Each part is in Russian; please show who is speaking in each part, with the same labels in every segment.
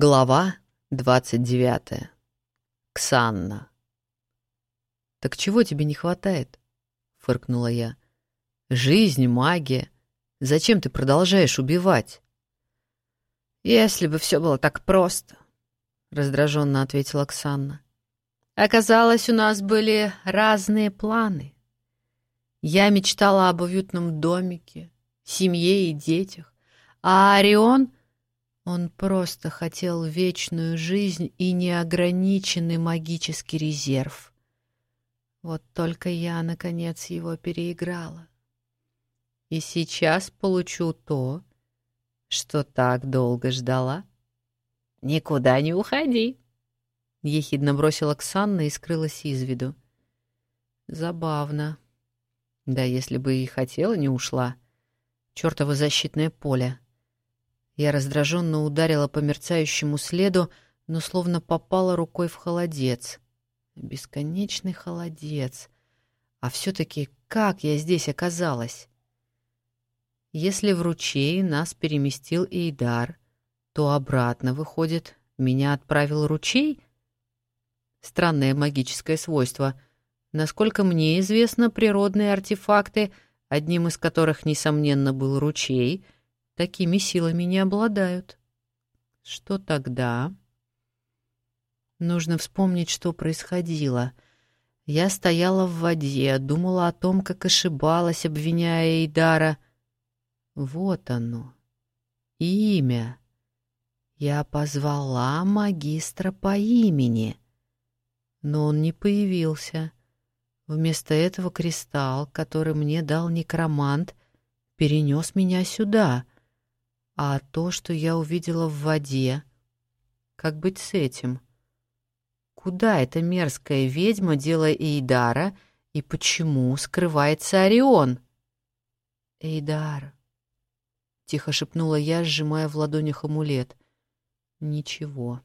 Speaker 1: Глава двадцать девятая. Ксанна. «Так чего тебе не хватает?» — фыркнула я. «Жизнь, магия. Зачем ты продолжаешь убивать?»
Speaker 2: «Если бы все было так просто», — раздраженно ответила Оксана. «Оказалось, у нас были разные планы. Я мечтала об уютном домике, семье и детях, а Орион — он просто хотел вечную жизнь и неограниченный магический резерв. Вот только я, наконец, его переиграла. И сейчас получу то, что так долго ждала. «Никуда не уходи!» — ехидно бросила Оксана и скрылась из виду.
Speaker 1: Забавно. Да если бы и хотела, не ушла. Чёртово защитное поле. Я раздраженно ударила по мерцающему следу, но словно попала рукой в холодец. Бесконечный холодец. А все-таки как я здесь оказалась? Если в ручей нас переместил Эйдар, то обратно, выходит, меня отправил ручей? Странное магическое свойство. Насколько мне известно, природные артефакты, одним из которых, несомненно, был ручей — такими силами не обладают. Что тогда? Нужно вспомнить, что происходило. Я стояла в воде, думала о том, как ошибалась, обвиняя Эйдара. Вот оно. Имя. Я позвала магистра по имени. Но он не появился. Вместо этого кристалл, который мне дал некромант, перенес меня сюда — а то, что я увидела в воде, как быть с этим? Куда эта мерзкая ведьма дела Эйдара и почему скрывается Орион? Эйдар, тихо шепнула я, сжимая в ладонях амулет. Ничего.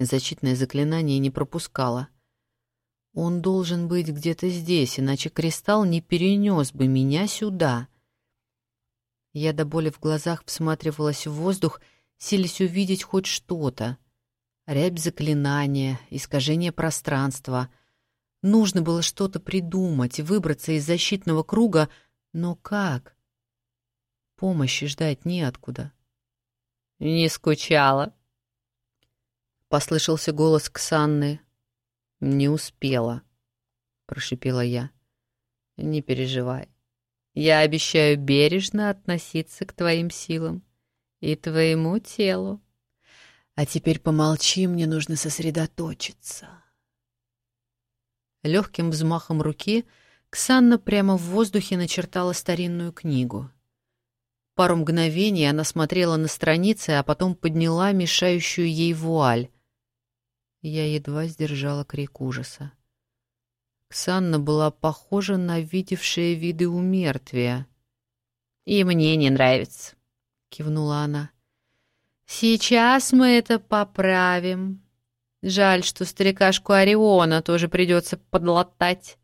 Speaker 1: Защитное заклинание не пропускало. Он должен быть где-то здесь, иначе кристалл не перенес бы меня сюда. Я до боли в глазах всматривалась в воздух, силясь увидеть хоть что-то. Рябь заклинания, искажение пространства. Нужно было что-то придумать, выбраться из защитного круга, но как? Помощи ждать неоткуда.
Speaker 2: «Не скучала?»
Speaker 1: — послышался голос Ксанны. «Не успела», — прошипела я. «Не переживай. Я обещаю бережно относиться к твоим силам и твоему телу. А теперь помолчи, мне нужно сосредоточиться. Легким взмахом руки Ксанна прямо в воздухе начертала старинную книгу. Пару мгновений она смотрела на страницы, а потом подняла мешающую ей вуаль. Я едва сдержала крик ужаса. Ксанна была похожа на видевшие виды у мертвия.
Speaker 2: «И мне не нравится», — кивнула она. «Сейчас мы это поправим. Жаль, что старикашку Ориона тоже придется подлатать».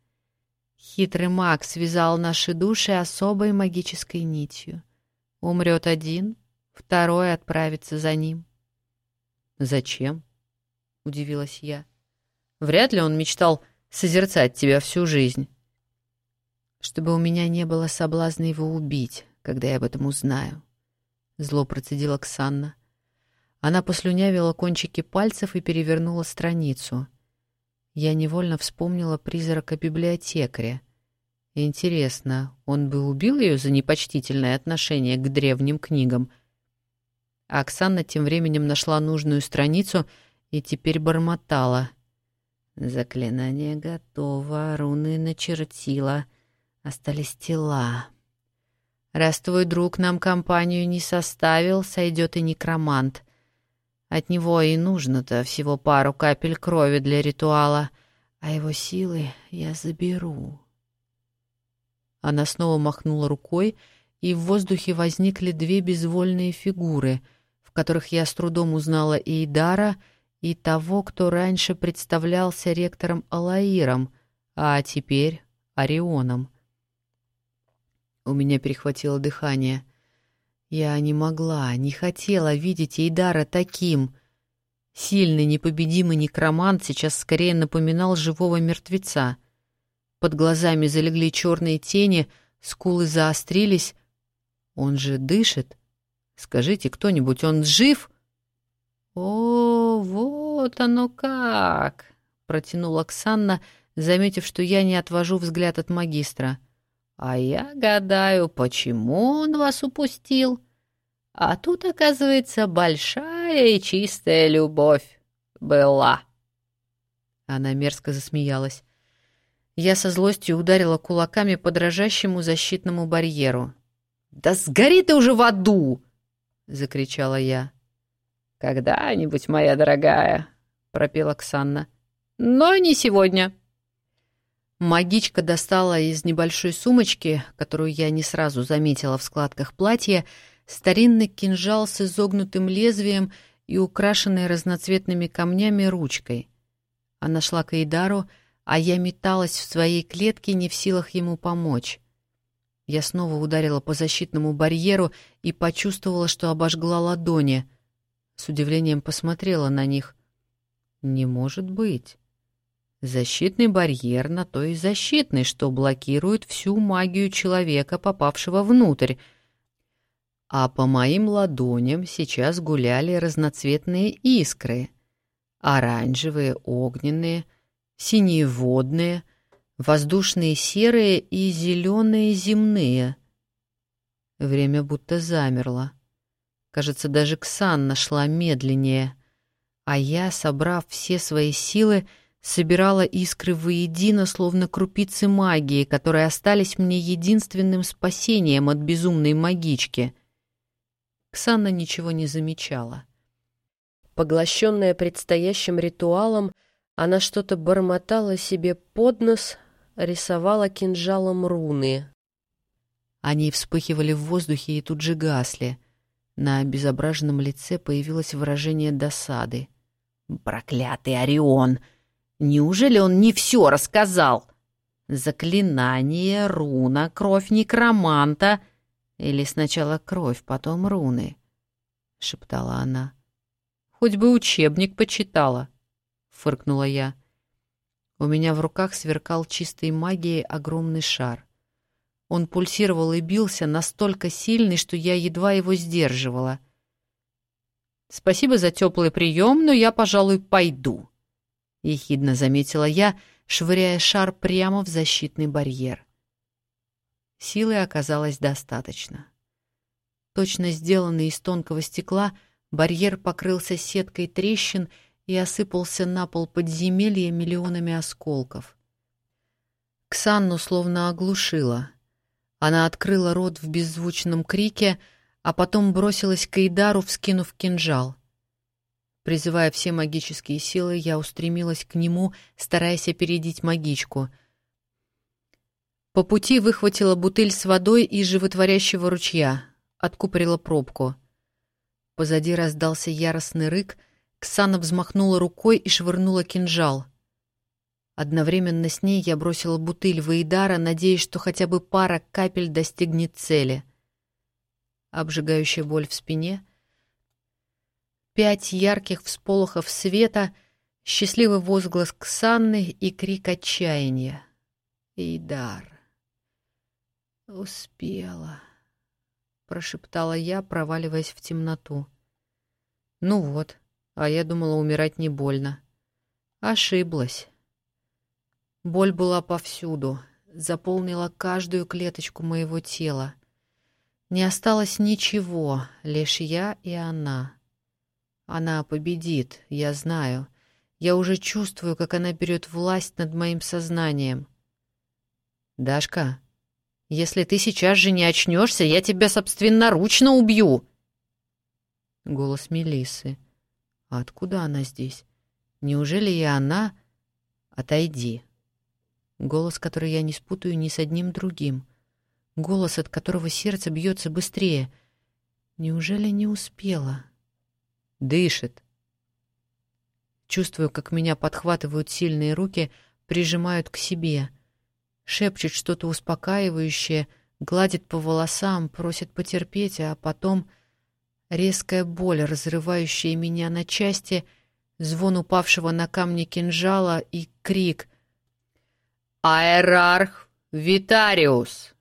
Speaker 2: Хитрый маг связал наши души особой магической нитью. Умрет один, второй отправится за ним.
Speaker 1: «Зачем?» — удивилась я. «Вряд ли он мечтал созерцать тебя всю жизнь. Чтобы у меня не было соблазна его убить, когда я об этом узнаю. Зло процедила Ксанна. Она послюнявила кончики пальцев и перевернула страницу. Я невольно вспомнила призрака библиотекаря. Интересно, он бы убил ее за непочтительное отношение к древним книгам? А Оксана тем временем нашла нужную страницу и теперь бормотала. Заклинание готово, руны начертила. Остались тела. Раз твой друг нам компанию не составил, сойдет и некромант. От него и нужно-то всего пару капель крови для ритуала, а его силы я заберу. Она снова махнула рукой, и в воздухе возникли две безвольные фигуры, в которых я с трудом узнала и Идара, и того, кто раньше представлялся ректором Алаиром, а теперь Орионом. У меня перехватило дыхание. Я не могла, не хотела видеть Эйдара таким. Сильный, непобедимый некромант сейчас скорее напоминал живого мертвеца. Под глазами залегли черные тени, скулы заострились. Он же дышит. Скажите кто-нибудь, он жив? О, вот оно как! Протянула Оксанна, заметив, что я не отвожу взгляд от магистра. А я гадаю, почему он вас упустил? А тут, оказывается, большая и чистая любовь была. Она мерзко засмеялась. Я со злостью ударила кулаками по дрожащему защитному барьеру. «Да сгори ты уже в аду!» — закричала я. «Когда-нибудь, моя дорогая», — пропела Ксанна. «Но не сегодня». Магичка достала из небольшой сумочки, которую я не сразу заметила в складках платья, старинный кинжал с изогнутым лезвием и украшенной разноцветными камнями ручкой. Она шла к Эйдару, а я металась в своей клетке, не в силах ему помочь. Я снова ударила по защитному барьеру и почувствовала, что обожгла ладони. С удивлением посмотрела на них. «Не может быть!» Защитный барьер на то и защитный, что блокирует всю магию человека, попавшего внутрь. А по моим ладоням сейчас гуляли разноцветные искры. Оранжевые, огненные, синие водные, воздушные серые и зеленые земные. Время будто замерло. Кажется, даже Ксан нашла медленнее. А я, собрав все свои силы, — собирала искры воедино, словно крупицы магии, которые остались мне единственным спасением от безумной магички. Ксанна ничего не замечала. Поглощенная предстоящим ритуалом, она что-то бормотала себе под нос, рисовала кинжалом руны. Они вспыхивали в воздухе и тут же гасли. На обезображенном лице появилось выражение досады. «Проклятый Орион!» Неужели он не все рассказал? Заклинание, руна, кровь некроманта. Или сначала кровь, потом руны? Шептала она. Хоть бы учебник почитала, фыркнула я. У меня в руках сверкал чистой магией огромный шар. Он пульсировал и бился настолько сильный, что я едва его сдерживала. «Спасибо за теплый прием, но я, пожалуй, пойду», — ехидно заметила я, швыряя шар прямо в защитный барьер. Силы оказалось достаточно. Точно сделанный из тонкого стекла, барьер покрылся сеткой трещин и осыпался на пол подземелья миллионами осколков. Ксанну словно оглушила. Она открыла рот в беззвучном крике, а потом бросилась к Эйдару, вскинув кинжал — Призывая все магические силы, я устремилась к нему, стараясь опередить магичку. По пути выхватила бутыль с водой из животворящего ручья, откупорила пробку. Позади раздался яростный рык, Ксана взмахнула рукой и швырнула кинжал. Одновременно с ней я бросила бутыль в Эйдара, надеясь, что хотя бы пара капель достигнет цели. Обжигающая боль в спине — Пять ярких всполохов света, счастливый возглас Ксанны и крик отчаяния. «Идар!» «Успела!» — прошептала я, проваливаясь в темноту. «Ну вот, а я думала, умирать не больно. Ошиблась. Боль была повсюду, заполнила каждую клеточку моего тела. Не осталось ничего, лишь я и она. Она победит, я знаю. Я уже чувствую, как она берет власть над моим сознанием. «Дашка, если ты сейчас же не очнешься, я тебя собственноручно убью!» Голос Мелисы. «А откуда она здесь? Неужели и она...» «Отойди!» Голос, который я не спутаю ни с одним другим. Голос, от которого сердце бьется быстрее. Неужели не успела?» Дышит. Чувствую, как меня подхватывают сильные руки, прижимают к себе. Шепчет что-то успокаивающее, гладит по волосам, просит потерпеть, а потом резкая боль, разрывающая меня на части, звон упавшего на камни кинжала и крик «Аэрарх Витариус!»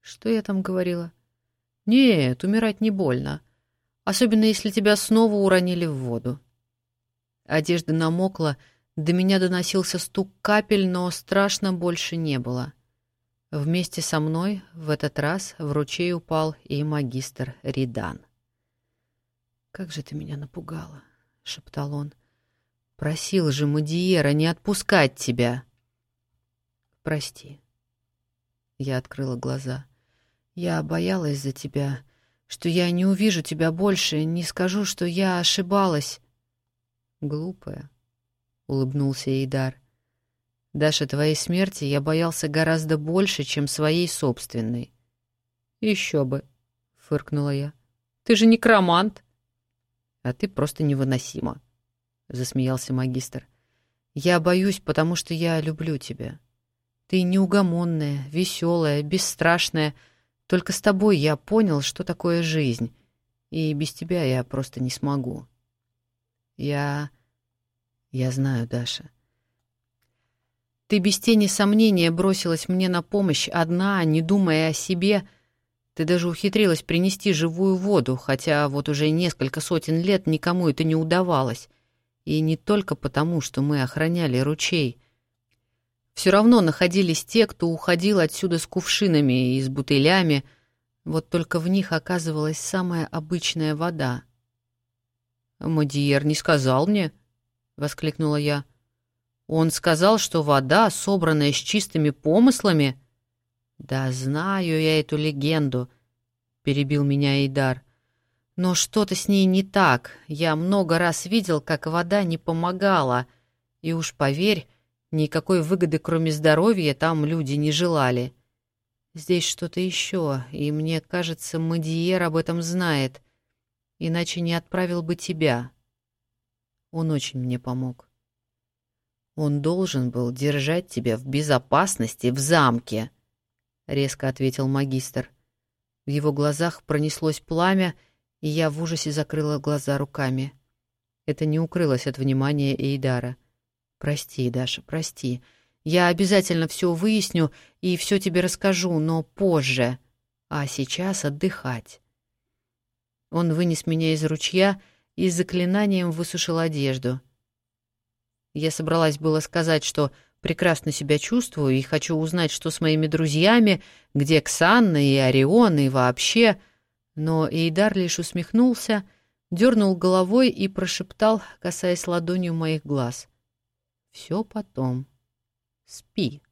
Speaker 1: Что я там говорила? Нет, умирать не больно, особенно если тебя снова уронили в воду. Одежда намокла, до меня доносился стук капель, но страшно больше не было. Вместе со мной в этот раз в ручей упал и магистр Ридан. «Как же ты меня напугала!» — шептал он. «Просил же Мадиера не отпускать тебя!» «Прости». Я открыла глаза. «Я боялась за тебя, что я не увижу тебя больше, не скажу, что я ошибалась». «Глупая», — улыбнулся Эйдар. «Даша, твоей смерти я боялся гораздо больше, чем своей собственной». «Еще бы», — фыркнула я. «Ты же некромант». «А ты просто невыносима», — засмеялся магистр. «Я боюсь, потому что я люблю тебя. Ты неугомонная, веселая, бесстрашная. Только с тобой я понял, что такое жизнь, и без тебя я просто не смогу». Я... Я знаю, Даша. Ты без тени сомнения бросилась мне на помощь одна, не думая о себе. Ты даже ухитрилась принести живую воду, хотя вот уже несколько сотен лет никому это не удавалось. И не только потому, что мы охраняли ручей. Все равно находились те, кто уходил отсюда с кувшинами и с бутылями, вот только в них оказывалась самая обычная вода — «Мадиер не сказал мне», — воскликнула я. «Он сказал, что вода, собранная с чистыми помыслами...» «Да знаю я эту легенду», — перебил меня Эйдар. «Но что-то с ней не так. Я много раз видел, как вода не помогала. И уж поверь, никакой выгоды, кроме здоровья, там люди не желали. Здесь что-то еще, и мне кажется, Мадиер об этом знает иначе не отправил бы тебя. Он очень мне помог. Он должен был держать тебя в безопасности в замке, резко ответил магистр. В его глазах пронеслось пламя, и я в ужасе закрыла глаза руками. Это не укрылось от внимания Эйдара. Прости, Даша, прости. Я обязательно все выясню и все тебе расскажу, но позже. А сейчас отдыхать. Он вынес меня из ручья и заклинанием высушил одежду. Я собралась было сказать, что прекрасно себя чувствую и хочу узнать, что с моими друзьями, где Ксанна и Орион и вообще, но Эйдар лишь усмехнулся, дернул головой и прошептал, касаясь ладонью моих глаз. «Все потом. Спи».